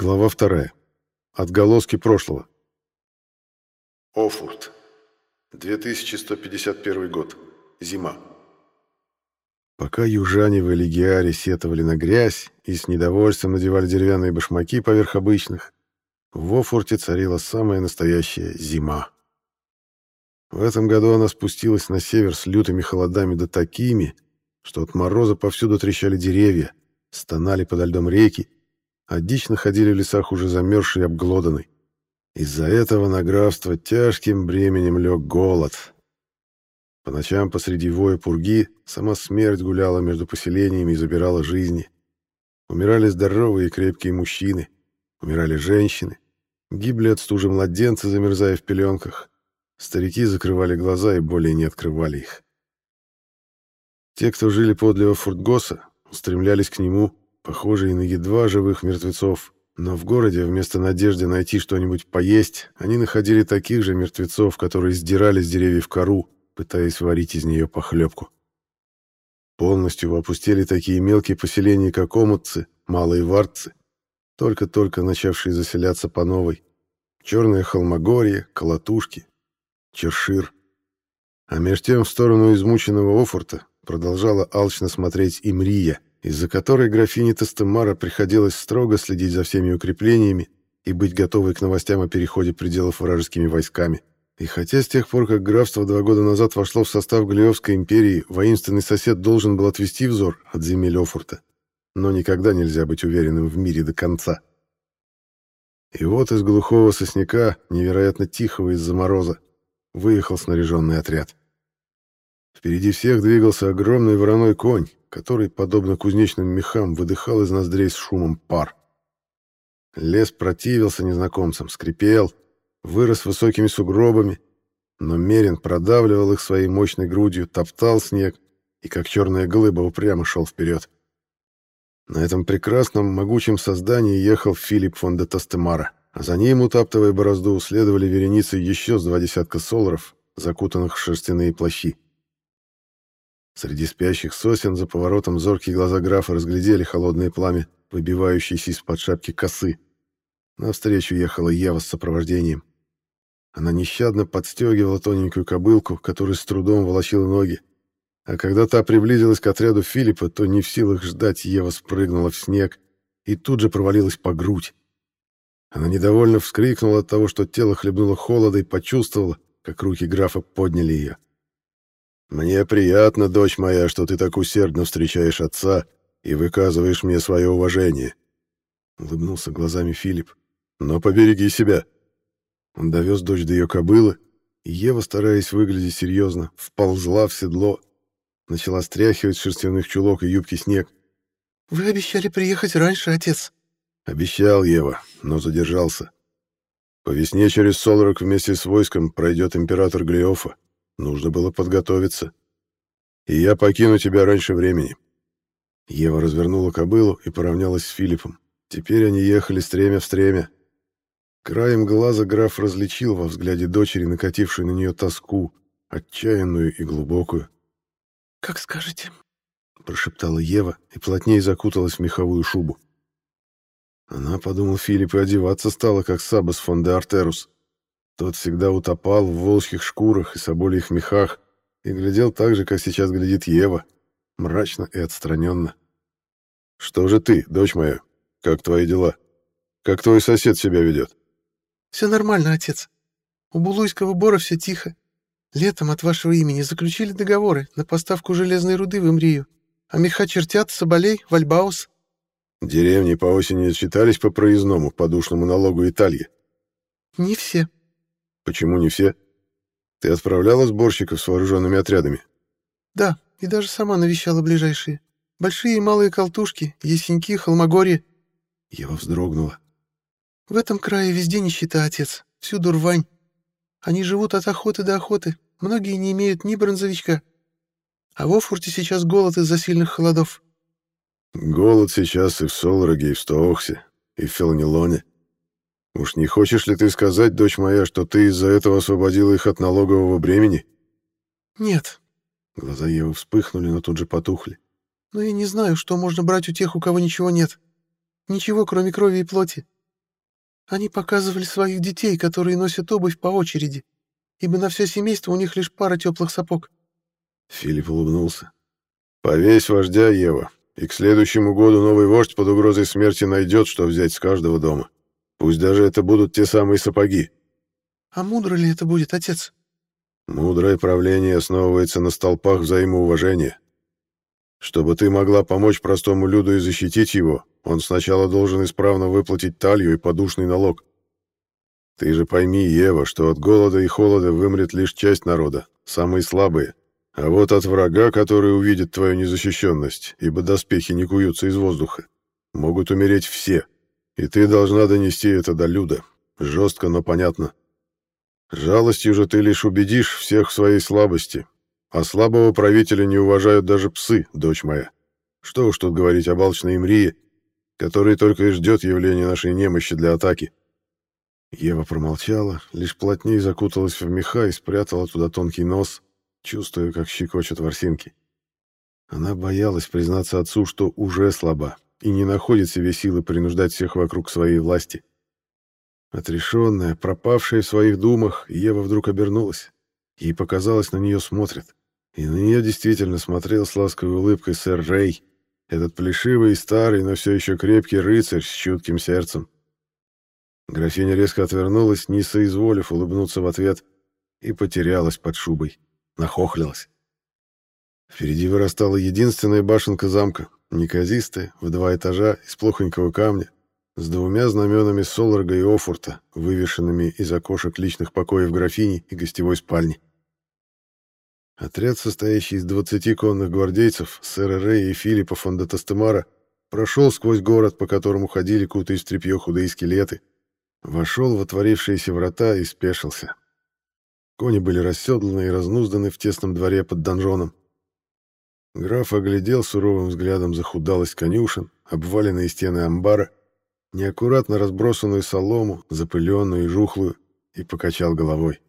Глава вторая. Отголоски прошлого. Офурт. 2151 год. Зима. Пока южане в Элигиаре сетовали на грязь и с недовольством надевали деревянные башмаки поверх обычных, в Офурте царила самая настоящая зима. В этом году она спустилась на север с лютыми холодами да такими, что от мороза повсюду трещали деревья, стонали подо льдом реки, а дичь находили в лесах уже замерзшей и обглоданной. Из-за этого на графство тяжким бременем лег голод. По ночам посреди воя пурги сама смерть гуляла между поселениями и забирала жизни. Умирали здоровые и крепкие мужчины, умирали женщины, гибли от стужи младенцы, замерзая в пеленках. Старики закрывали глаза и более не открывали их. Те, кто жили подле Фуртгоса, устремлялись к нему, похожие на едва живых мертвецов. Но в городе вместо надежды найти что-нибудь поесть, они находили таких же мертвецов, которые сдирали с деревьев кору, пытаясь варить из нее похлебку. Полностью опустили такие мелкие поселения, как Омутцы, Малые Варцы, только-только начавшие заселяться по новой. Черное Холмогорье, Колотушки, Чершир. А меж тем в сторону измученного Офорта продолжала алчно смотреть Имрия — из-за которой графине Тестемара приходилось строго следить за всеми укреплениями и быть готовой к новостям о переходе пределов вражескими войсками. И хотя с тех пор, как графство два года назад вошло в состав Галиовской империи, воинственный сосед должен был отвести взор от земель Офурта, но никогда нельзя быть уверенным в мире до конца. И вот из глухого сосняка, невероятно тихого из-за мороза, выехал снаряженный отряд. Впереди всех двигался огромный вороной конь, который, подобно кузнечным мехам, выдыхал из ноздрей с шумом пар. Лес противился незнакомцам, скрипел, вырос высокими сугробами, но Мерин продавливал их своей мощной грудью, топтал снег и, как черная глыба, упрямо шел вперед. На этом прекрасном, могучем создании ехал Филипп фон де Тастемара, а за ним, утаптывая борозду, следовали вереницы еще с два десятка соларов, закутанных в шерстяные плащи. Среди спящих сосен за поворотом зоркие глаза графа разглядели холодное пламя, выбивающееся из-под шапки косы. Навстречу ехала Ева с сопровождением. Она нещадно подстегивала тоненькую кобылку, которая с трудом волочила ноги. А когда та приблизилась к отряду Филиппа, то не в силах ждать, Ева спрыгнула в снег и тут же провалилась по грудь. Она недовольно вскрикнула от того, что тело хлебнуло холода и почувствовала, как руки графа подняли ее. «Мне приятно, дочь моя, что ты так усердно встречаешь отца и выказываешь мне свое уважение», — улыбнулся глазами Филипп. «Но побереги себя». Он довез дочь до ее кобылы, и Ева, стараясь выглядеть серьезно, вползла в седло, начала стряхивать с шерстяных чулок и юбки снег. «Вы обещали приехать раньше, отец». «Обещал, Ева, но задержался. По весне через Солорок вместе с войском пройдет император Глиофа. Нужно было подготовиться. И я покину тебя раньше времени. Ева развернула кобылу и поравнялась с Филиппом. Теперь они ехали стремя в стремя. Краем глаза граф различил во взгляде дочери накатившую на нее тоску, отчаянную и глубокую. «Как скажете», — прошептала Ева и плотнее закуталась в меховую шубу. Она, подумал Филипп, и одеваться стала, как Сабас фон де Артерус. Тот всегда утопал в волчьих шкурах и собольих мехах и глядел так же, как сейчас глядит Ева, мрачно и отстраненно. «Что же ты, дочь моя? Как твои дела? Как твой сосед себя ведет?» «Все нормально, отец. У Булуйского бора все тихо. Летом от вашего имени заключили договоры на поставку железной руды в Имрию, а меха чертят, соболей, в Альбаус». «Деревни по осени отчитались по проездному, подушному налогу Италии?» «Не все», Почему не все? Ты отправляла сборщиков с вооруженными отрядами? Да, и даже сама навещала ближайшие. Большие и малые колтушки, Есеньки, Холмогорье. Ева вздрогнула. В этом крае везде нищета, отец. Всюду рвань. Они живут от охоты до охоты. Многие не имеют ни бронзовичка. А в Офурте сейчас голод из-за сильных холодов. Голод сейчас и в Солроге, и в Стоохсе, и в Фелнилоне. Уж не хочешь ли ты сказать, дочь моя, что ты из-за этого освободила их от налогового бремени? Нет. Глаза Евы вспыхнули, но тут же потухли. Но я не знаю, что можно брать у тех, у кого ничего нет. Ничего, кроме крови и плоти. Они показывали своих детей, которые носят обувь по очереди, ибо на все семейство у них лишь пара теплых сапог. Филипп улыбнулся. «Повесь вождя, Ева, и к следующему году новый вождь под угрозой смерти найдет, что взять с каждого дома. Пусть даже это будут те самые сапоги». «А мудро ли это будет, отец?» «Мудрое правление основывается на столпах взаимоуважения. Чтобы ты могла помочь простому люду и защитить его, он сначала должен исправно выплатить талью и подушный налог. Ты же пойми, Ева, что от голода и холода вымрет лишь часть народа, самые слабые. А вот от врага, который увидит твою незащищенность, ибо доспехи не куются из воздуха, могут умереть все. И ты должна донести это до люда. Жестко, но понятно. Жалостью же ты лишь убедишь всех в своей слабости. А слабого правителя не уважают даже псы, дочь моя. Что уж тут говорить о балчной Имрии, который только и ждет явления нашей немощи для атаки. Ева промолчала, лишь плотнее закуталась в меха и спрятала туда тонкий нос, чувствуя, как щекочет ворсинки. Она боялась признаться отцу, что уже слаба и не находит себе силы принуждать всех вокруг своей власти. Отрешенная, пропавшая в своих думах, Ева вдруг обернулась. Ей показалось, на нее смотрят. И на нее действительно смотрел с ласковой улыбкой сэр Рэй, этот плешивый и старый, но все еще крепкий рыцарь с чутким сердцем. Графиня резко отвернулась, не соизволив улыбнуться в ответ, и потерялась под шубой нахохлилась. Впереди вырастала единственная башенка замка, неказистая, в два этажа, из плохонького камня, с двумя знаменами Соларга и Офурта, вывешенными из окошек личных покоев графини и гостевой спальни. Отряд, состоящий из двадцати конных гвардейцев, сэра Рэя и Филиппа фон де прошел сквозь город, по которому ходили кутаясь в тряпье худые скелеты, вошел в отворившиеся врата и спешился. Кони были расседланы и разнузданы в тесном дворе под донжоном. Граф оглядел суровым взглядом захудалость конюшен, обваленные стены амбара, неаккуратно разбросанную солому, запыленную и жухлую, и покачал головой.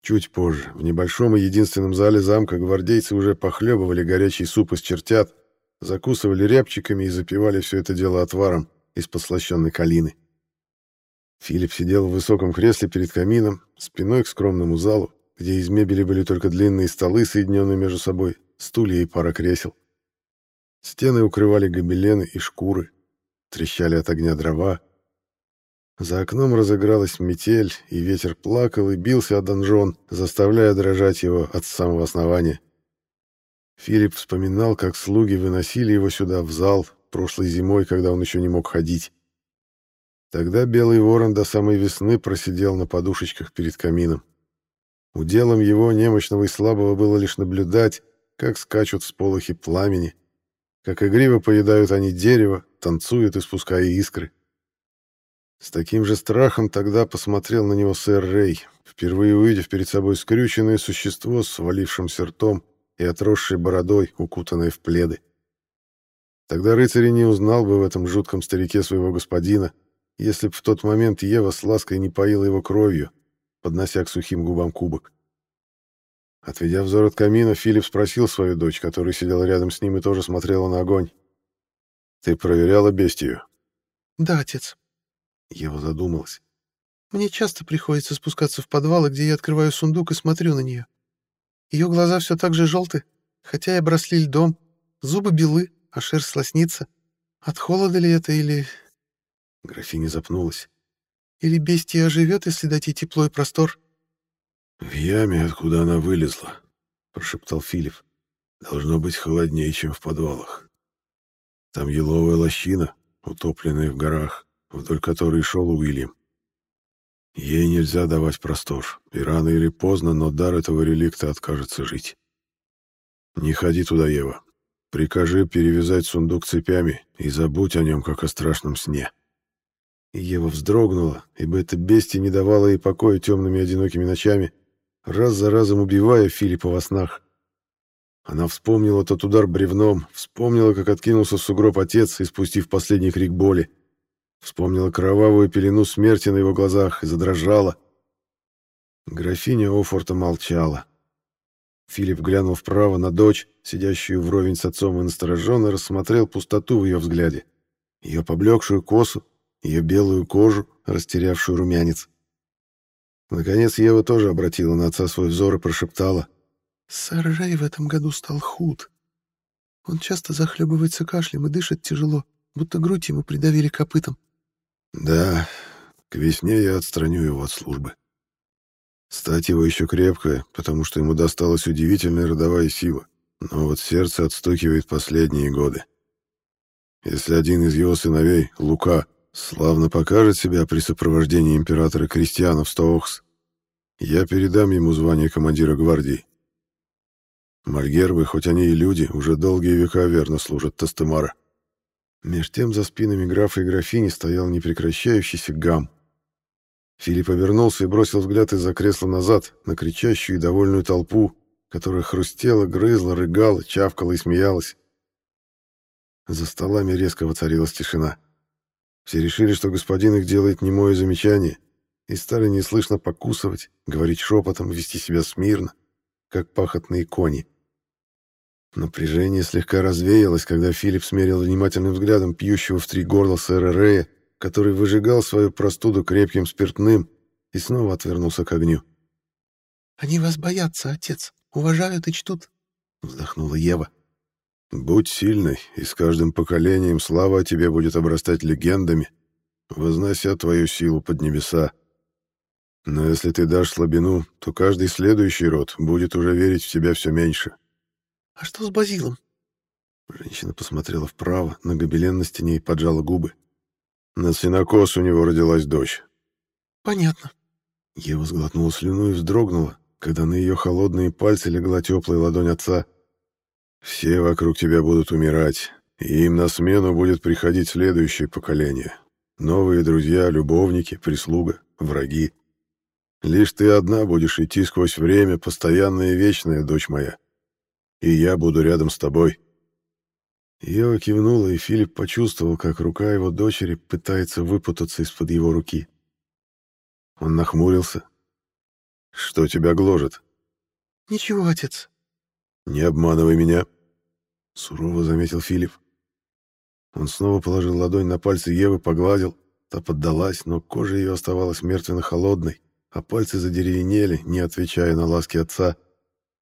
Чуть позже, в небольшом и единственном зале замка, гвардейцы уже похлебывали горячий суп из чертят, закусывали рябчиками и запивали все это дело отваром из подслащенной калины. Филипп сидел в высоком кресле перед камином, спиной к скромному залу, где из мебели были только длинные столы, соединенные между собой, стулья и пара кресел. Стены укрывали гобелены и шкуры, трещали от огня дрова. За окном разыгралась метель, и ветер плакал и бился о донжон, заставляя дрожать его от самого основания. Филипп вспоминал, как слуги выносили его сюда, в зал, прошлой зимой, когда он еще не мог ходить. Тогда Белый Ворон до самой весны просидел на подушечках перед камином. Уделом его, немощного и слабого, было лишь наблюдать, как скачут всполохи пламени, как игриво поедают они дерево, танцуют, испуская искры. С таким же страхом тогда посмотрел на него сэр Рэй, впервые увидев перед собой скрюченное существо с свалившимся ртом и отросшей бородой, укутанное в пледы. Тогда рыцарь не узнал бы в этом жутком старике своего господина, если б в тот момент Ева с лаской не поила его кровью, поднося к сухим губам кубок. Отведя взор от камина, Филипп спросил свою дочь, которая сидела рядом с ним и тоже смотрела на огонь. «Ты проверяла бестию?» «Да, отец». Ева задумалась. «Мне часто приходится спускаться в подвалы, где я открываю сундук и смотрю на нее. Ее глаза все так же желты, хотя и обросли льдом, зубы белы, а шерсть лоснится. От холода ли это или Графиня запнулась. «Или бестия оживет, если дать ей тепло и простор?» «В яме, откуда она вылезла», — прошептал Филипп. «Должно быть холоднее, чем в подвалах. Там еловая лощина, утопленная в горах, вдоль которой шел Уильям. Ей нельзя давать простор, и рано или поздно, но дар этого реликта откажется жить. Не ходи туда, Ева. Прикажи перевязать сундук цепями и забудь о нем, как о страшном сне». Ева вздрогнула, ибо это бестие не давало ей покоя темными одинокими ночами, раз за разом убивая Филиппа во снах. Она вспомнила тот удар бревном, вспомнила, как откинулся в сугроб отец, испустив последний крик боли. Вспомнила кровавую пелену смерти на его глазах и задрожала. Графиня Офорта молчала. Филипп глянул вправо на дочь, сидящую вровень с отцом, и настороженно рассмотрел пустоту в ее взгляде. Ее поблекшую косу, ее белую кожу, растерявшую румянец. Наконец Ева тоже обратила на отца свой взор и прошептала. «Сэр Рэй в этом году стал худ. Он часто захлебывается кашлем и дышит тяжело, будто грудь ему придавили копытом». «Да, к весне я отстраню его от службы. Стать его еще крепкая, потому что ему досталась удивительная родовая сила, но вот сердце отстукивает последние годы. Если один из его сыновей, Лука, славно покажет себя при сопровождении императора Кристиана в Стоухс, я передам ему звание командира гвардии. Мальгербы, хоть они и люди, уже долгие века верно служат Тастемара. Меж тем за спинами графа и графини стоял непрекращающийся гам. Филипп обернулся и бросил взгляд из-за кресла назад на кричащую и довольную толпу, которая хрустела, грызла, рыгала, чавкала и смеялась. За столами резко воцарилась тишина. Все решили, что господин их делает немое замечание, и стали неслышно покусывать, говорить шепотом, вести себя смирно, как пахотные кони. Напряжение слегка развеялось, когда Филипп смерил внимательным взглядом пьющего в три горла сэра Рея, который выжигал свою простуду крепким спиртным, и снова отвернулся к огню. «Они вас боятся, отец, уважают и чтут», — вздохнула Ева. Будь сильной, и с каждым поколением слава о тебе будет обрастать легендами, вознося твою силу под небеса. Но если ты дашь слабину, то каждый следующий род будет уже верить в тебя все меньше. — А что с Базилом? Женщина посмотрела вправо, на гобелен на стене и поджала губы. На синокос у него родилась дочь. — Понятно. Ева сглотнула слюну и вздрогнула, когда на ее холодные пальцы легла теплая ладонь отца — все вокруг тебя будут умирать, и им на смену будет приходить следующее поколение. Новые друзья, любовники, прислуга, враги. Лишь ты одна будешь идти сквозь время, постоянная и вечная, дочь моя. И я буду рядом с тобой. Ева кивнула, и Филипп почувствовал, как рука его дочери пытается выпутаться из-под его руки. Он нахмурился. «Что тебя гложет?» «Ничего, отец». «Не обманывай меня», Сурово заметил Филипп. Он снова положил ладонь на пальцы Евы, погладил. Та поддалась, но кожа ее оставалась мертвенно-холодной, а пальцы задеревенели, не отвечая на ласки отца.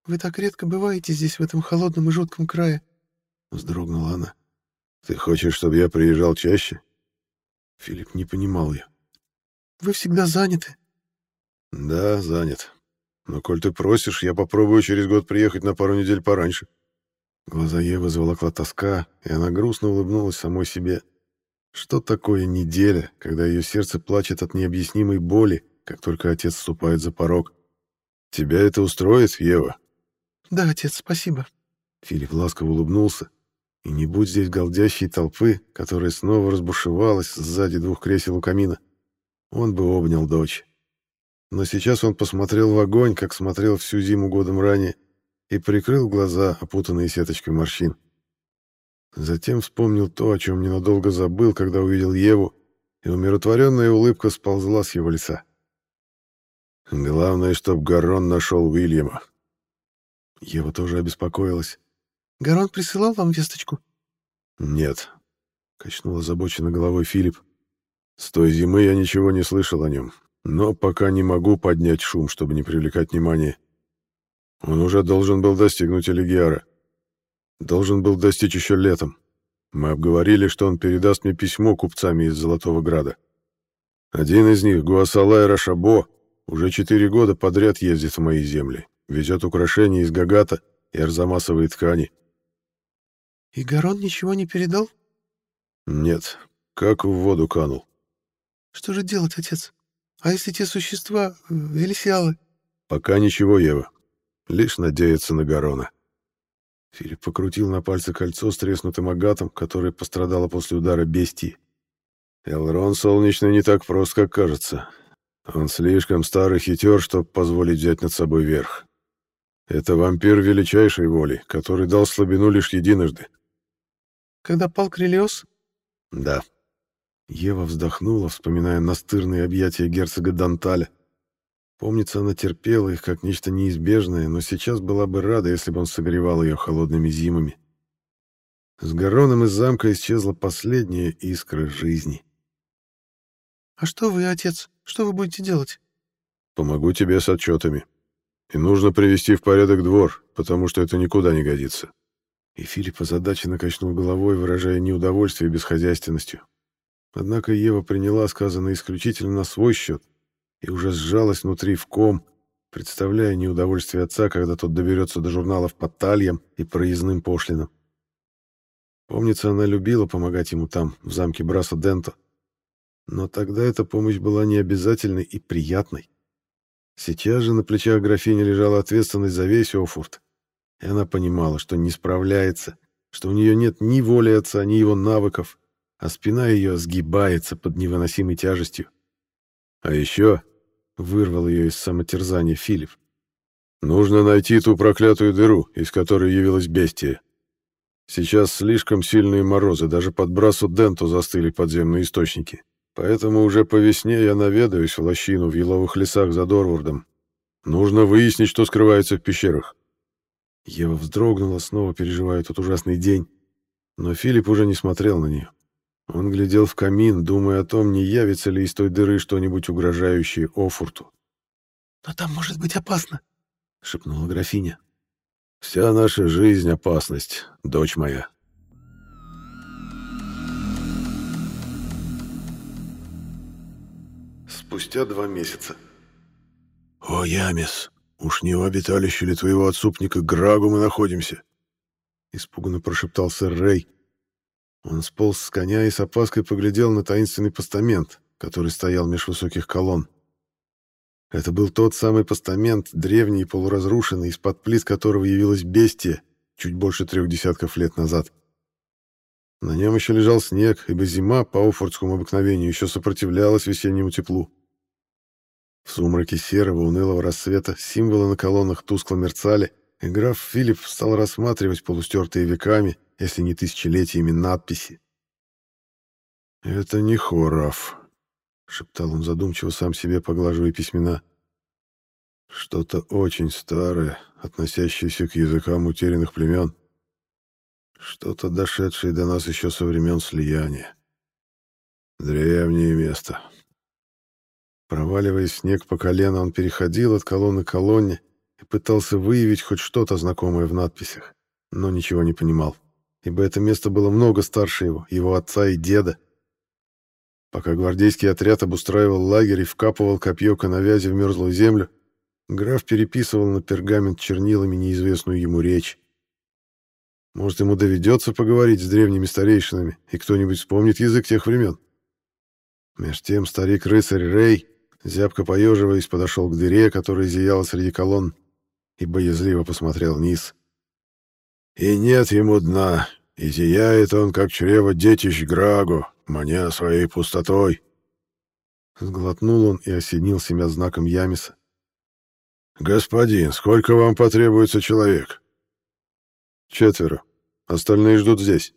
«Вы так редко бываете здесь, в этом холодном и жутком крае», — вздрогнула она. «Ты хочешь, чтобы я приезжал чаще?» Филипп не понимал ее. «Вы всегда заняты». «Да, занят. Но коль ты просишь, я попробую через год приехать на пару недель пораньше». Глаза Евы заволокла тоска, и она грустно улыбнулась самой себе. Что такое неделя, когда ее сердце плачет от необъяснимой боли, как только отец вступает за порог? Тебя это устроит, Ева? Да, отец, спасибо. Филипп ласково улыбнулся. И не будь здесь голдящей толпы, которая снова разбушевалась сзади двух кресел у камина, он бы обнял дочь. Но сейчас он посмотрел в огонь, как смотрел всю зиму годом ранее, и прикрыл глаза, опутанные сеточкой морщин. Затем вспомнил то, о чем ненадолго забыл, когда увидел Еву, и умиротворенная улыбка сползла с его лица. Главное, чтоб Гарон нашел Уильяма. Ева тоже обеспокоилась. «Гарон присылал вам весточку?» «Нет», — качнул озабоченно головой Филипп. «С той зимы я ничего не слышал о нем, но пока не могу поднять шум, чтобы не привлекать внимания. Он уже должен был достигнуть Элигиара. Должен был достичь еще летом. Мы обговорили, что он передаст мне письмо купцами из Золотого Града. Один из них, Гуасалай Рашабо, уже четыре года подряд ездит в мои земли, везет украшения из Гагата и арзамасовые ткани. И Гарон ничего не передал? Нет, как в воду канул. Что же делать, отец? А если те существа, э, элисиалы? Пока ничего, Ева. Лишь надеяться на Гарона. Филипп покрутил на пальце кольцо с треснутым агатом, которое пострадало после удара бестии. Элрон Солнечный не так прост, как кажется. Он слишком старый хитер, чтобы позволить взять над собой верх. Это вампир величайшей воли, который дал слабину лишь единожды. Когда пал Крелиос? Да. Ева вздохнула, вспоминая настырные объятия герцога Данталя. Помнится, она терпела их как нечто неизбежное, но сейчас была бы рада, если бы он согревал ее холодными зимами. С Гароном из замка исчезла последняя искра жизни. «А что вы, отец? Что вы будете делать?» «Помогу тебе с отчетами. И нужно привести в порядок двор, потому что это никуда не годится». И Филипп озадаченно качнул головой, выражая неудовольствие бесхозяйственностью. Однако Ева приняла сказанное исключительно на свой счет и уже сжалась внутри в ком, представляя неудовольствие отца, когда тот доберется до журналов по тальям и проездным пошлинам. Помнится, она любила помогать ему там, в замке Браса Денто. Но тогда эта помощь была необязательной и приятной. Сейчас же на плечах графини лежала ответственность за весь Офурт, и она понимала, что не справляется, что у нее нет ни воли отца, ни его навыков, а спина ее сгибается под невыносимой тяжестью. А еще вырвал ее из самотерзания Филипп. «Нужно найти ту проклятую дыру, из которой явилась бестия. Сейчас слишком сильные морозы, даже под Брасу Денту застыли подземные источники. Поэтому уже по весне я наведаюсь в лощину в еловых лесах за Дорвурдом. Нужно выяснить, что скрывается в пещерах». Ева вздрогнула, снова переживая тот ужасный день. Но Филипп уже не смотрел на нее. Он глядел в камин, думая о том, не явится ли из той дыры что-нибудь угрожающее Офурту. «Но там может быть опасно», — шепнула графиня. «Вся наша жизнь — опасность, дочь моя». Спустя два месяца. «О, Ямис, уж не в обиталище ли твоего отцупника Грагу мы находимся?» Испуганно прошептал сэр Рэй, он сполз с коня и с опаской поглядел на таинственный постамент, который стоял меж высоких колонн. Это был тот самый постамент, древний и полуразрушенный, из-под плит которого явилась бестия чуть больше трех десятков лет назад. На нем еще лежал снег, ибо зима, по офордскому обыкновению, еще сопротивлялась весеннему теплу. В сумраке серого унылого рассвета символы на колоннах тускло мерцали, и граф Филипп стал рассматривать полустертые веками если не тысячелетиями надписи. «Это не Хораф», — шептал он задумчиво сам себе, поглаживая письмена. «Что-то очень старое, относящееся к языкам утерянных племен. Что-то дошедшее до нас еще со времен слияния. Древнее место». Проваливаясь снег по колено, он переходил от колонны к колонне и пытался выявить хоть что-то знакомое в надписях, но ничего не понимал ибо это место было много старше его, его отца и деда. Пока гвардейский отряд обустраивал лагерь и вкапывал копье коновязи в мерзлую землю, граф переписывал на пергамент чернилами неизвестную ему речь. Может, ему доведется поговорить с древними старейшинами, и кто-нибудь вспомнит язык тех времен. Меж тем старик-рыцарь Рей, зябко поеживаясь, подошел к дыре, которая зияла среди колонн, и боязливо посмотрел вниз. И нет ему дна, и зияет он, как чрево детищ Грагу, маня своей пустотой. Сглотнул он и осенил себя знаком Ямиса. «Господин, сколько вам потребуется человек?» «Четверо. Остальные ждут здесь».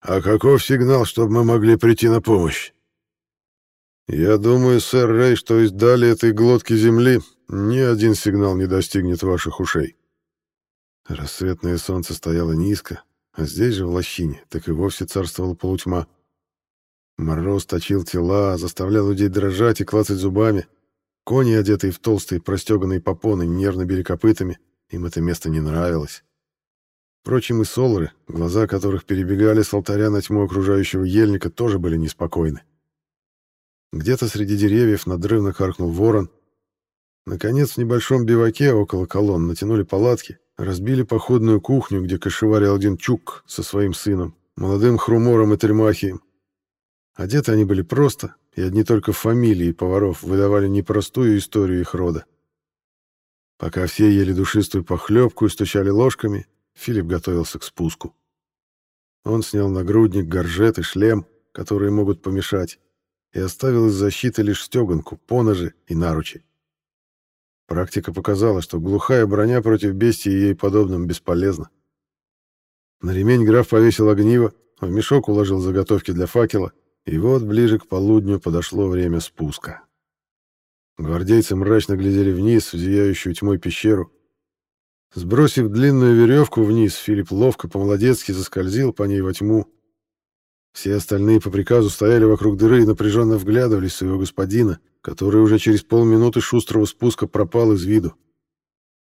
«А каков сигнал, чтобы мы могли прийти на помощь?» «Я думаю, сэр Рэй, что из дали этой глотки земли ни один сигнал не достигнет ваших ушей. Рассветное солнце стояло низко, а здесь же, в лощине, так и вовсе царствовала полутьма. Мороз точил тела, заставлял людей дрожать и клацать зубами. Кони, одетые в толстые простеганные попоны, нервно били копытами. Им это место не нравилось. Впрочем, и солры, глаза которых перебегали с алтаря на тьму окружающего ельника, тоже были неспокойны. Где-то среди деревьев надрывно каркнул ворон. Наконец, в небольшом биваке около колонн натянули палатки, Разбили походную кухню, где кошеварил один чук со своим сыном, молодым хрумором и тельмахием. Одеты они были просто, и одни только фамилии поваров выдавали непростую историю их рода. Пока все ели душистую похлебку и стучали ложками, Филипп готовился к спуску. Он снял нагрудник, горжет и шлем, которые могут помешать, и оставил из защиты лишь стеганку, поножи и наручи. Практика показала, что глухая броня против бестии ей подобным бесполезна. На ремень граф повесил огниво, в мешок уложил заготовки для факела, и вот ближе к полудню подошло время спуска. Гвардейцы мрачно глядели вниз в зияющую тьмой пещеру. Сбросив длинную веревку вниз, Филипп ловко по-молодецки заскользил по ней во тьму. Все остальные по приказу стояли вокруг дыры и напряженно вглядывались в своего господина, который уже через полминуты шустрого спуска пропал из виду.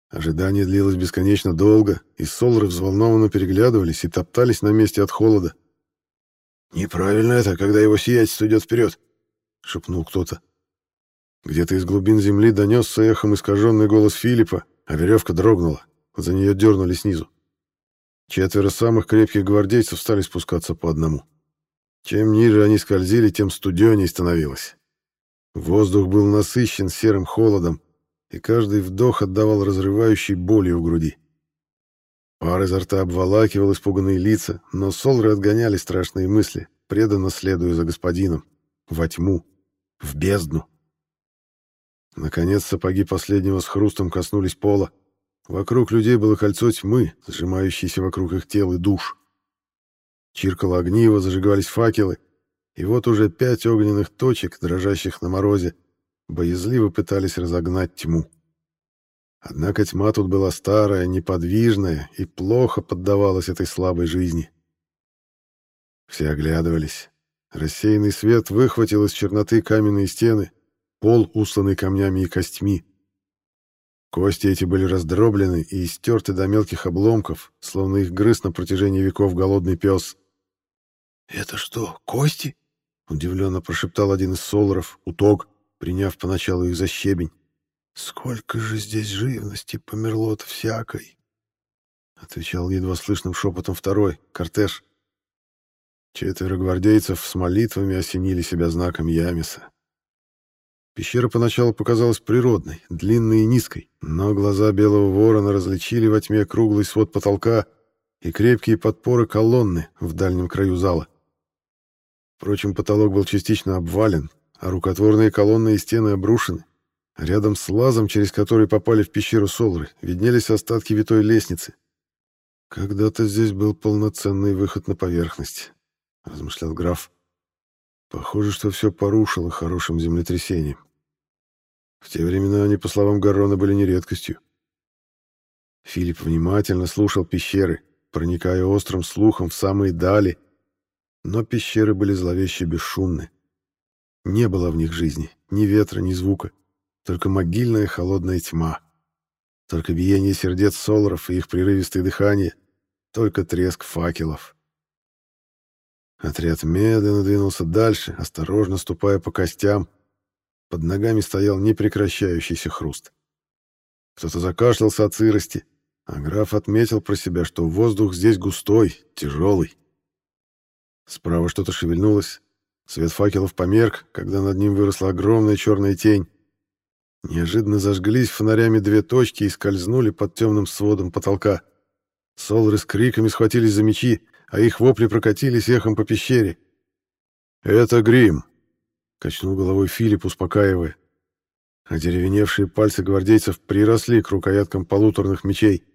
Ожидание длилось бесконечно долго, и солры взволнованно переглядывались и топтались на месте от холода. «Неправильно это, когда его сиятельство идет вперед», — шепнул кто-то. Где-то из глубин земли донесся эхом искаженный голос Филиппа, а веревка дрогнула. За нее дернули снизу. Четверо самых крепких гвардейцев стали спускаться по одному. Чем ниже они скользили, тем студеней становилось. Воздух был насыщен серым холодом, и каждый вдох отдавал разрывающей болью в груди. Пар изо рта обволакивал испуганные лица, но солры отгоняли страшные мысли, преданно следуя за господином. Во тьму, в бездну. Наконец сапоги последнего с хрустом коснулись пола. Вокруг людей было кольцо тьмы, сжимающееся вокруг их тел и душ. Чиркало огниво, зажигались факелы, и вот уже пять огненных точек, дрожащих на морозе, боязливо пытались разогнать тьму. Однако тьма тут была старая, неподвижная и плохо поддавалась этой слабой жизни. Все оглядывались. Рассеянный свет выхватил из черноты каменные стены, пол, усланный камнями и костьми. Кости эти были раздроблены и истерты до мелких обломков, словно их грыз на протяжении веков голодный пес. «Это что, кости?» — удивленно прошептал один из солоров, утог приняв поначалу их за щебень. «Сколько же здесь живности померло-то всякой!» Отвечал едва слышным шепотом второй, кортеж. Четверо гвардейцев с молитвами осенили себя знаком Ямиса. Пещера поначалу показалась природной, длинной и низкой, но глаза белого ворона различили во тьме круглый свод потолка и крепкие подпоры колонны в дальнем краю зала. Впрочем, потолок был частично обвален, а рукотворные колонны и стены обрушены. Рядом с лазом, через который попали в пещеру Солры, виднелись остатки витой лестницы. «Когда-то здесь был полноценный выход на поверхность», — размышлял граф. «Похоже, что все порушило хорошим землетрясением. В те времена они, по словам Гаррона, были не редкостью. Филипп внимательно слушал пещеры, проникая острым слухом в самые дали, но пещеры были зловеще бесшумны. Не было в них жизни, ни ветра, ни звука, только могильная холодная тьма. Только биение сердец солоров и их прерывистое дыхание, только треск факелов. Отряд медленно двинулся дальше, осторожно ступая по костям. Под ногами стоял непрекращающийся хруст. Кто-то закашлялся от сырости, а граф отметил про себя, что воздух здесь густой, тяжелый. Справа что-то шевельнулось, Свет факелов померк, когда над ним выросла огромная черная тень. Неожиданно зажглись фонарями две точки и скользнули под темным сводом потолка. Солры с криками схватились за мечи, а их вопли прокатились эхом по пещере. «Это грим!» — качнул головой Филипп, успокаивая. Одеревеневшие пальцы гвардейцев приросли к рукояткам полуторных мечей.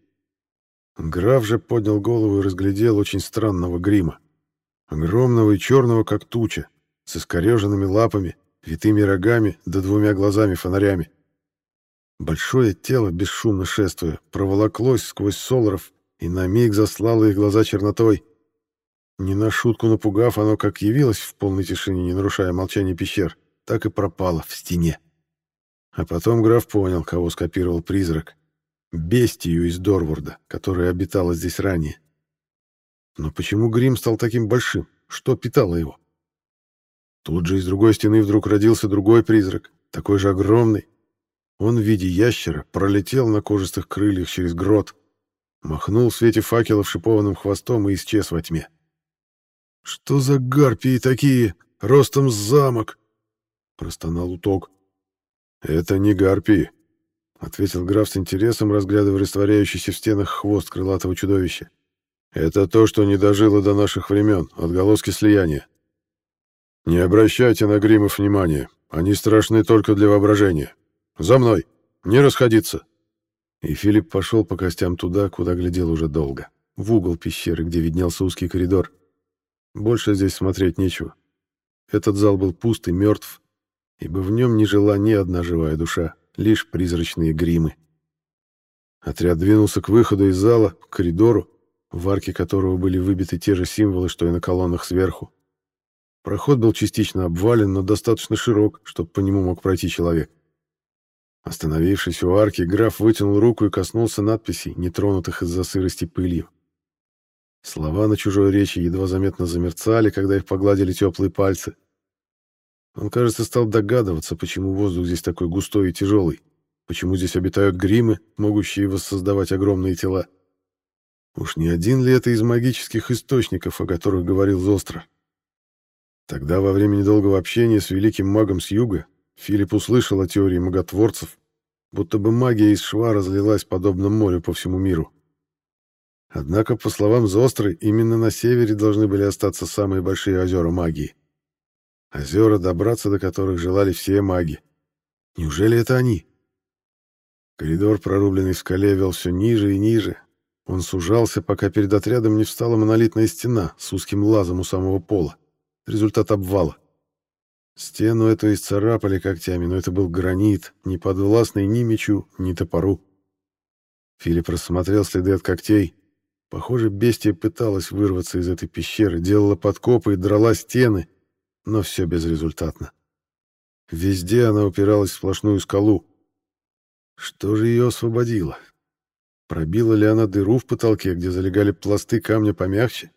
Граф же поднял голову и разглядел очень странного грима. Огромного и черного, как туча, с искореженными лапами, витыми рогами да двумя глазами-фонарями. Большое тело, бесшумно шествуя, проволоклось сквозь солоров и на миг заслало их глаза чернотой. Не на шутку напугав, оно как явилось в полной тишине, не нарушая молчания пещер, так и пропало в стене. А потом граф понял, кого скопировал призрак. Бестию из Дорворда, которая обитала здесь ранее. Но почему грим стал таким большим? Что питало его? Тут же из другой стены вдруг родился другой призрак, такой же огромный. Он в виде ящера пролетел на кожистых крыльях через грот, махнул в свете факелов шипованным хвостом и исчез во тьме. «Что за гарпии такие? Ростом с замок!» — простонал уток. «Это не гарпии», — ответил граф с интересом, разглядывая растворяющийся в стенах хвост крылатого чудовища. «Это то, что не дожило до наших времен, отголоски слияния. «Не обращайте на гримов внимания. Они страшны только для воображения. За мной! Не расходиться!» И Филипп пошел по костям туда, куда глядел уже долго. В угол пещеры, где виднелся узкий коридор. Больше здесь смотреть нечего. Этот зал был пуст и мертв, ибо в нем не жила ни одна живая душа, лишь призрачные гримы. Отряд двинулся к выходу из зала, к коридору, в арке которого были выбиты те же символы, что и на колоннах сверху Проход был частично обвален, но достаточно широк, чтобы по нему мог пройти человек. Остановившись у арки, граф вытянул руку и коснулся надписей, нетронутых из-за сырости пылью. Слова на чужой речи едва заметно замерцали, когда их погладили теплые пальцы. Он, кажется, стал догадываться, почему воздух здесь такой густой и тяжелый, почему здесь обитают гримы, могущие воссоздавать огромные тела. Уж не один ли это из магических источников, о которых говорил Зостро? Тогда, во время недолгого общения с великим магом с юга, Филипп услышал о теории маготворцев, будто бы магия из шва разлилась подобно морю по всему миру. Однако, по словам Зостры, именно на севере должны были остаться самые большие озера магии. Озера, добраться до которых желали все маги. Неужели это они? Коридор, прорубленный в скале, вел все ниже и ниже. Он сужался, пока перед отрядом не встала монолитная стена с узким лазом у самого пола. Результат обвала. Стену эту исцарапали когтями, но это был гранит, не подвластный ни мечу, ни топору. Филипп рассмотрел следы от когтей, Похоже, бестия пыталась вырваться из этой пещеры, делала подкопы и драла стены, но все безрезультатно. Везде она упиралась в сплошную скалу. Что же ее освободило? Пробила ли она дыру в потолке, где залегали пласты камня помягче?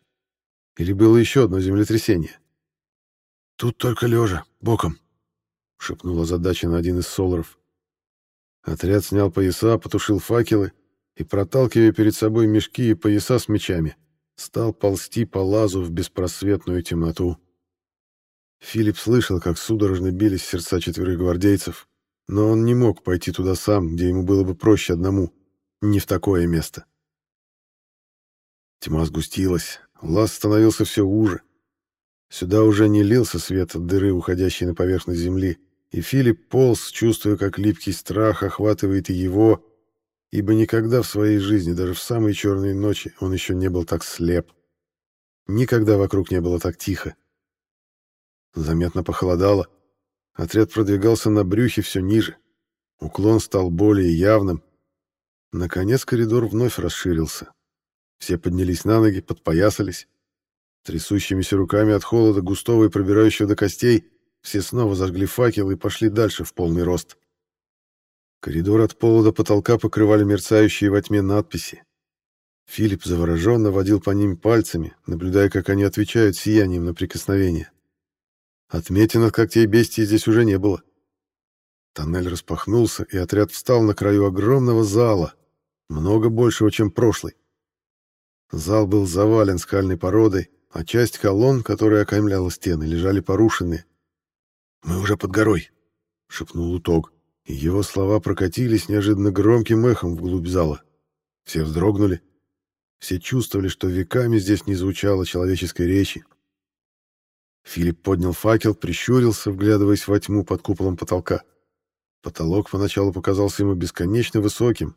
Или было еще одно землетрясение? «Тут только лежа, боком», — шепнула задача на один из соларов. Отряд снял пояса, потушил факелы и, проталкивая перед собой мешки и пояса с мечами, стал ползти по лазу в беспросветную темноту. Филипп слышал, как судорожно бились сердца четверых гвардейцев, но он не мог пойти туда сам, где ему было бы проще одному, не в такое место. Тьма сгустилась, лаз становился все уже. Сюда уже не лился свет от дыры, уходящей на поверхность земли, и Филипп полз, чувствуя, как липкий страх охватывает и его, ибо никогда в своей жизни, даже в самые черные ночи, он еще не был так слеп. Никогда вокруг не было так тихо. Заметно похолодало. Отряд продвигался на брюхе все ниже. Уклон стал более явным. Наконец коридор вновь расширился. Все поднялись на ноги, подпоясались. Трясущимися руками от холода, густого и пробирающего до костей, все снова зажгли факел и пошли дальше в полный рост. Коридор от пола до потолка покрывали мерцающие во тьме надписи. Филипп завороженно водил по ним пальцами, наблюдая, как они отвечают сиянием на прикосновение. Отметин от когтей бестии здесь уже не было. Тоннель распахнулся, и отряд встал на краю огромного зала, много большего, чем прошлый. Зал был завален скальной породой, а часть колонн, которая окаймляла стены, лежали порушенные. «Мы уже под горой», — шепнул Утог и его слова прокатились неожиданно громким эхом вглубь зала. Все вздрогнули. Все чувствовали, что веками здесь не звучало человеческой речи. Филипп поднял факел, прищурился, вглядываясь во тьму под куполом потолка. Потолок поначалу показался ему бесконечно высоким,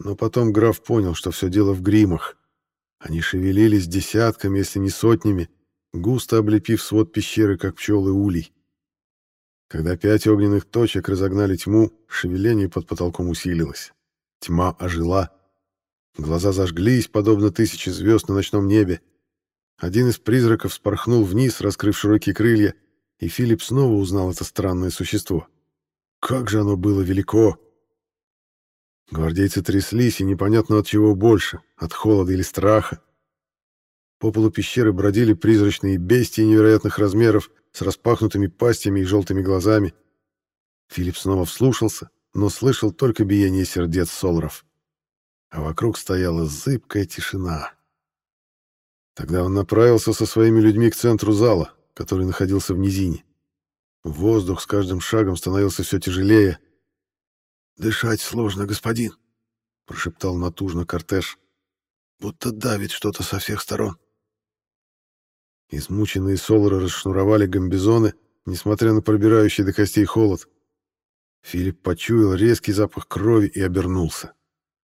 но потом граф понял, что все дело в гримах. Они шевелились десятками, если не сотнями, густо облепив свод пещеры, как пчелы улей. Когда пять огненных точек разогнали тьму, шевеление под потолком усилилось. Тьма ожила. Глаза зажглись, подобно тысяче звезд на ночном небе. Один из призраков спорхнул вниз, раскрыв широкие крылья, и Филипп снова узнал это странное существо. Как же оно было велико! Гвардейцы тряслись, и непонятно от чего больше, от холода или страха. По полу пещеры бродили призрачные бестии невероятных размеров, с распахнутыми пастями и желтыми глазами. Филипп снова вслушался, но слышал только биение сердец Солров. А вокруг стояла зыбкая тишина. Тогда он направился со своими людьми к центру зала, который находился в низине. Воздух с каждым шагом становился все тяжелее. «Дышать сложно, господин», — прошептал натужно кортеж. «Будто давит что-то со всех сторон». Измученные солоры расшнуровали гамбизоны, несмотря на пробирающий до костей холод. Филипп почуял резкий запах крови и обернулся.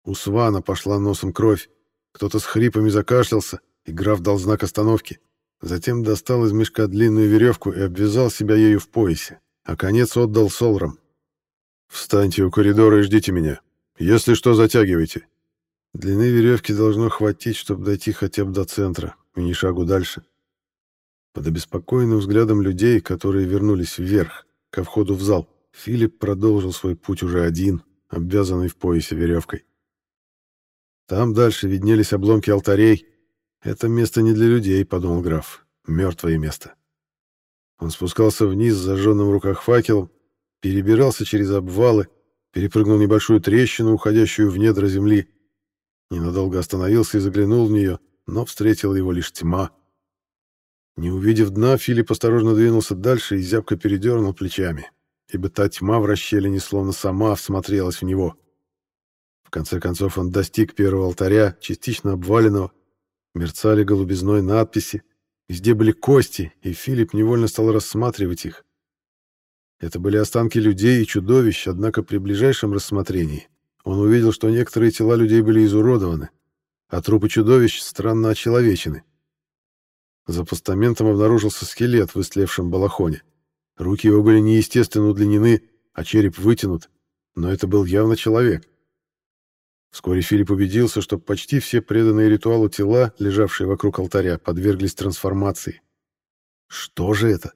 У Свана пошла носом кровь. Кто-то с хрипами закашлялся, и граф дал знак остановки. Затем достал из мешка длинную веревку и обвязал себя ею в поясе, а конец отдал солрам. «Встаньте у коридора и ждите меня. Если что, затягивайте». Длины веревки должно хватить, чтобы дойти хотя бы до центра, и ни шагу дальше. Под обеспокоенным взглядом людей, которые вернулись вверх, ко входу в зал, Филипп продолжил свой путь уже один, обвязанный в поясе веревкой. Там дальше виднелись обломки алтарей. Это место не для людей, подумал граф. Мертвое место. Он спускался вниз с зажженным в руках факелом, перебирался через обвалы, перепрыгнул небольшую трещину, уходящую в недра земли. Ненадолго остановился и заглянул в нее, но встретила его лишь тьма. Не увидев дна, Филипп осторожно двинулся дальше и зябко передернул плечами, ибо та тьма в расщелине словно сама всмотрелась в него. В конце концов он достиг первого алтаря, частично обваленного. Мерцали голубизной надписи, везде были кости, и Филипп невольно стал рассматривать их. Это были останки людей и чудовищ, однако при ближайшем рассмотрении он увидел, что некоторые тела людей были изуродованы, а трупы чудовищ странно очеловечены. За постаментом обнаружился скелет в истлевшем балахоне. Руки его были неестественно удлинены, а череп вытянут, но это был явно человек. Вскоре Филипп убедился, что почти все преданные ритуалу тела, лежавшие вокруг алтаря, подверглись трансформации. Что же это?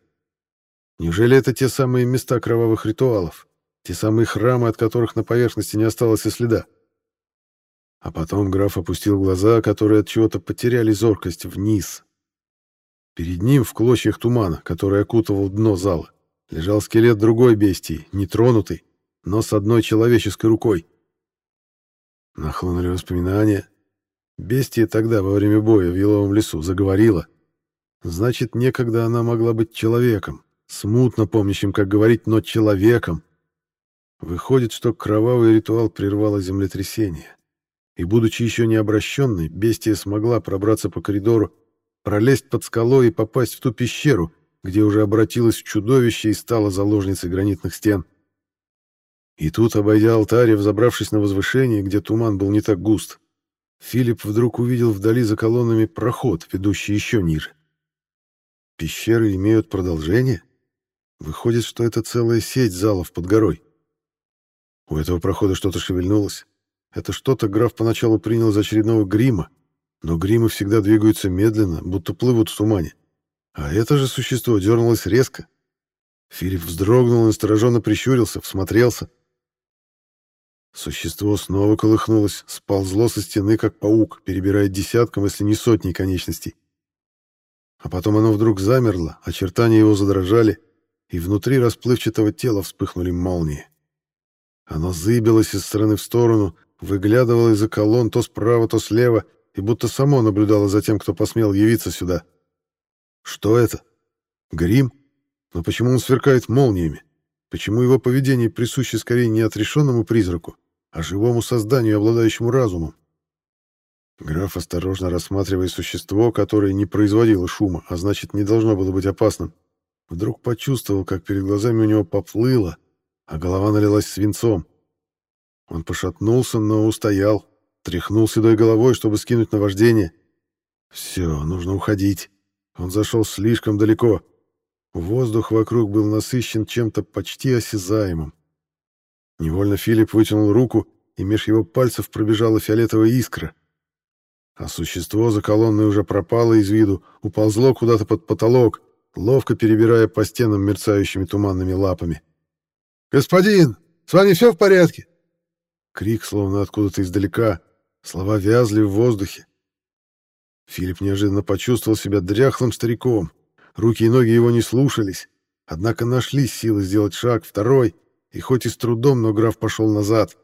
Неужели это те самые места кровавых ритуалов? Те самые храмы, от которых на поверхности не осталось и следа? А потом граф опустил глаза, которые от чего-то потеряли зоркость, вниз. Перед ним, в клочьях тумана, который окутывал дно зала, лежал скелет другой бестии, нетронутый, но с одной человеческой рукой. Нахлынули воспоминания. Бестия тогда, во время боя в еловом лесу, заговорила. Значит, некогда она могла быть человеком, смутно помнящим, как говорить, но человеком. Выходит, что кровавый ритуал прервало землетрясение. И, будучи еще не обращенной, бестия смогла пробраться по коридору, пролезть под скалой и попасть в ту пещеру, где уже обратилась в чудовище и стала заложницей гранитных стен. И тут, обойдя алтарь взобравшись на возвышение, где туман был не так густ, Филипп вдруг увидел вдали за колоннами проход, ведущий еще ниже. Пещеры имеют продолжение? Выходит, что это целая сеть залов под горой. У этого прохода что-то шевельнулось. Это что-то граф поначалу принял за очередного грима, но гримы всегда двигаются медленно, будто плывут в тумане. А это же существо дернулось резко. Филипп вздрогнул и настороженно прищурился, всмотрелся — Существо снова колыхнулось, сползло со стены, как паук, перебирая десятком, если не сотней конечностей. А потом оно вдруг замерло, очертания его задрожали, и внутри расплывчатого тела вспыхнули молнии. Оно зыбилось из стороны в сторону, выглядывало из-за колонн то справа, то слева, и будто само наблюдало за тем, кто посмел явиться сюда. Что это? Грим? Но почему он сверкает молниями? Почему его поведение присуще скорее не отрешенному призраку, а живому созданию, обладающему разумом. Граф, осторожно рассматривая существо, которое не производило шума, а значит, не должно было быть опасным, вдруг почувствовал, как перед глазами у него поплыло, а голова налилась свинцом. Он пошатнулся, но устоял, тряхнул седой головой, чтобы скинуть наваждение. Все, нужно уходить. Он зашел слишком далеко. Воздух вокруг был насыщен чем-то почти осязаемым. Невольно Филипп вытянул руку, и меж его пальцев пробежала фиолетовая искра. А существо за колонной уже пропало из виду, уползло куда-то под потолок, ловко перебирая по стенам мерцающими туманными лапами. «Господин, с вами все в порядке?» Крик, словно откуда-то издалека, слова вязли в воздухе. Филипп неожиданно почувствовал себя дряхлым стариком. Руки и ноги его не слушались, однако нашлись силы сделать шаг, второй, и хоть и с трудом, но граф пошел назад.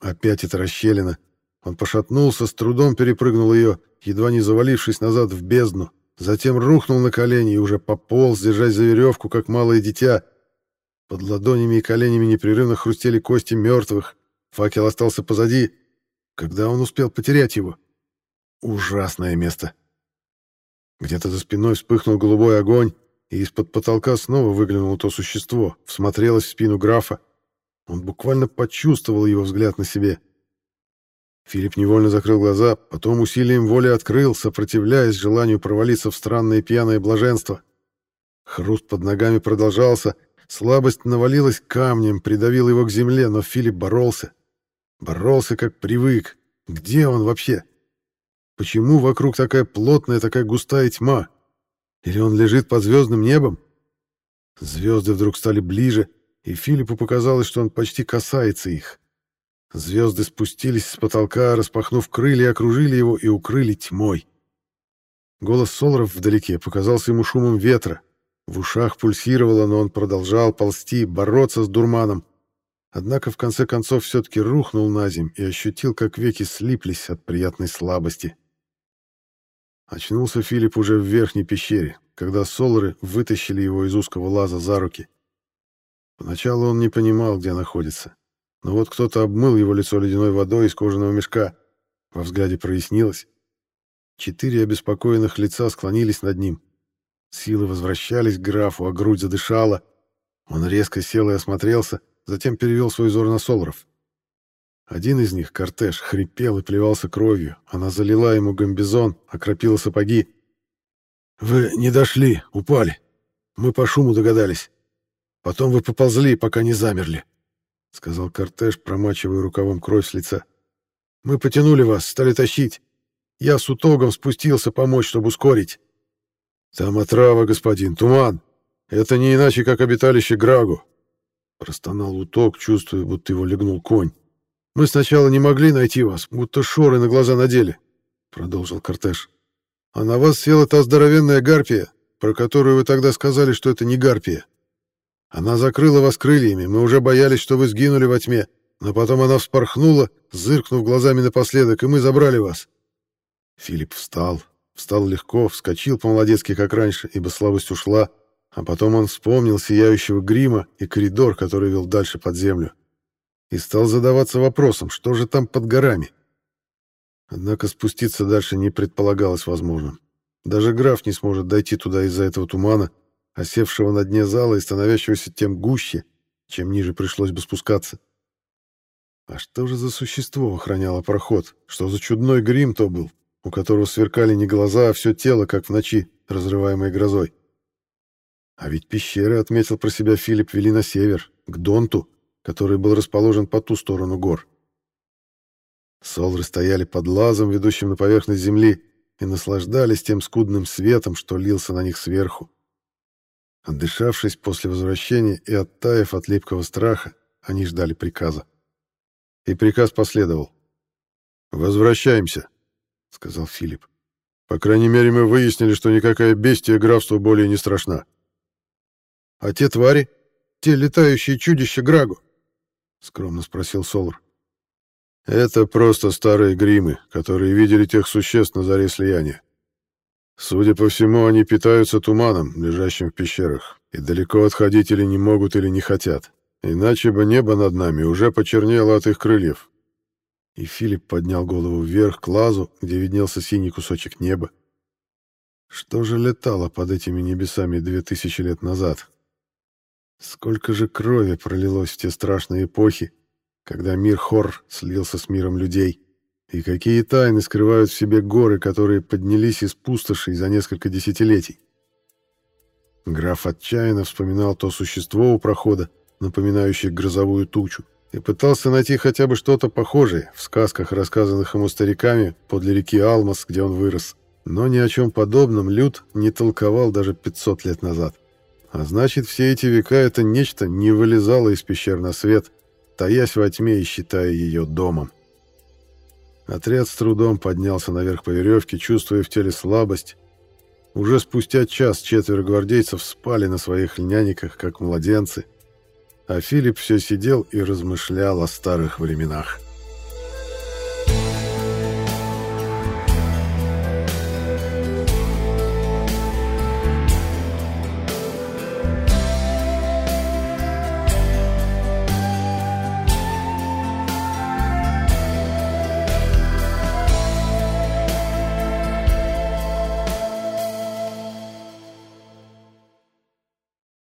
Опять эта расщелина. Он пошатнулся, с трудом перепрыгнул ее, едва не завалившись назад в бездну. Затем рухнул на колени и уже пополз, держась за веревку, как малое дитя. Под ладонями и коленями непрерывно хрустели кости мертвых. Факел остался позади. Когда он успел потерять его? Ужасное место. Где-то за спиной вспыхнул голубой огонь, и из-под потолка снова выглянуло то существо, всмотрелось в спину графа. Он буквально почувствовал его взгляд на себе. Филипп невольно закрыл глаза, потом усилием воли открыл, сопротивляясь желанию провалиться в странное пьяное блаженство. Хруст под ногами продолжался, слабость навалилась камнем, придавила его к земле, но Филипп боролся. Боролся, как привык. Где он вообще? Почему вокруг такая плотная, такая густая тьма? Или он лежит под звездным небом? Звезды вдруг стали ближе, и Филиппу показалось, что он почти касается их. Звезды спустились с потолка, распахнув крылья, окружили его и укрыли тьмой. Голос Соларов вдалеке показался ему шумом ветра. В ушах пульсировало, но он продолжал ползти, бороться с дурманом. Однако в конце концов все-таки рухнул на земь и ощутил, как веки слиплись от приятной слабости. Очнулся Филипп уже в верхней пещере, когда Солары вытащили его из узкого лаза за руки. Поначалу он не понимал, где находится. Но вот кто-то обмыл его лицо ледяной водой из кожаного мешка. Во взгляде прояснилось. Четыре обеспокоенных лица склонились над ним. Силы возвращались к графу, а грудь задышала. Он резко сел и осмотрелся, затем перевел свой взор на Солров. Один из них, кортеж, хрипел и плевался кровью. Она залила ему гамбизон, окропила сапоги. «Вы не дошли, упали. Мы по шуму догадались. Потом вы поползли, пока не замерли», — сказал кортеж, промачивая рукавом кровь с лица. «Мы потянули вас, стали тащить. Я с утогом спустился помочь, чтобы ускорить. Там отрава, господин, туман. Это не иначе, как обиталище Грагу. Простонал уток, чувствуя, будто его легнул конь. Мы сначала не могли найти вас, будто шоры на глаза надели, продолжил кортеж. А на вас села та здоровенная гарпия, про которую вы тогда сказали, что это не гарпия. Она закрыла вас крыльями, мы уже боялись, что вы сгинули во тьме, но потом она вспорхнула, зыркнув глазами напоследок, и мы забрали вас. Филипп встал, встал легко, вскочил по-молодецки, как раньше, ибо слабость ушла, а потом он вспомнил сияющего грима и коридор, который вел дальше под землю, и стал задаваться вопросом, что же там под горами. Однако спуститься дальше не предполагалось возможным. Даже граф не сможет дойти туда из-за этого тумана, осевшего на дне зала и становящегося тем гуще, чем ниже пришлось бы спускаться. А что же за существо охраняло проход? Что за чудной грим то был, у которого сверкали не глаза, а все тело, как в ночи, разрываемой грозой? А ведь пещеры, отметил про себя Филипп, вели на север, к Донту, который был расположен по ту сторону гор. Солры стояли под лазом, ведущим на поверхность земли, и наслаждались тем скудным светом, что лился на них сверху. Отдышавшись после возвращения и оттаив от липкого страха, они ждали приказа. И приказ последовал. «Возвращаемся», — сказал Филипп. «По крайней мере, мы выяснили, что никакая бестия графства более не страшна. «А те твари? Те летающие чудища Грагу?» — скромно спросил Солар. «Это просто старые гримы, которые видели тех существ на заре слияния. Судя по всему, они питаются туманом, лежащим в пещерах, и далеко отходить или не могут, или не хотят. Иначе бы небо над нами уже почернело от их крыльев». И Филипп поднял голову вверх к лазу, где виднелся синий кусочек неба. Что же летало под этими небесами две тысячи лет назад? Сколько же крови пролилось в те страшные эпохи, когда мир Хор слился с миром людей, и какие тайны скрывают в себе горы, которые поднялись из пустошей за несколько десятилетий. Граф отчаянно вспоминал то существо у прохода, напоминающее грозовую тучу, и пытался найти хотя бы что-то похожее в сказках, рассказанных ему стариками подле реки Алмас, где он вырос. Но ни о чем подобном Люд не толковал даже 500 лет назад. А значит, все эти века это нечто не вылезало из пещер на свет, таясь во тьме и считая ее домом. Отряд с трудом поднялся наверх по веревке, чувствуя в теле слабость. Уже спустя час четверо гвардейцев спали на своих льняниках, как младенцы, а Филипп все сидел и размышлял о старых временах.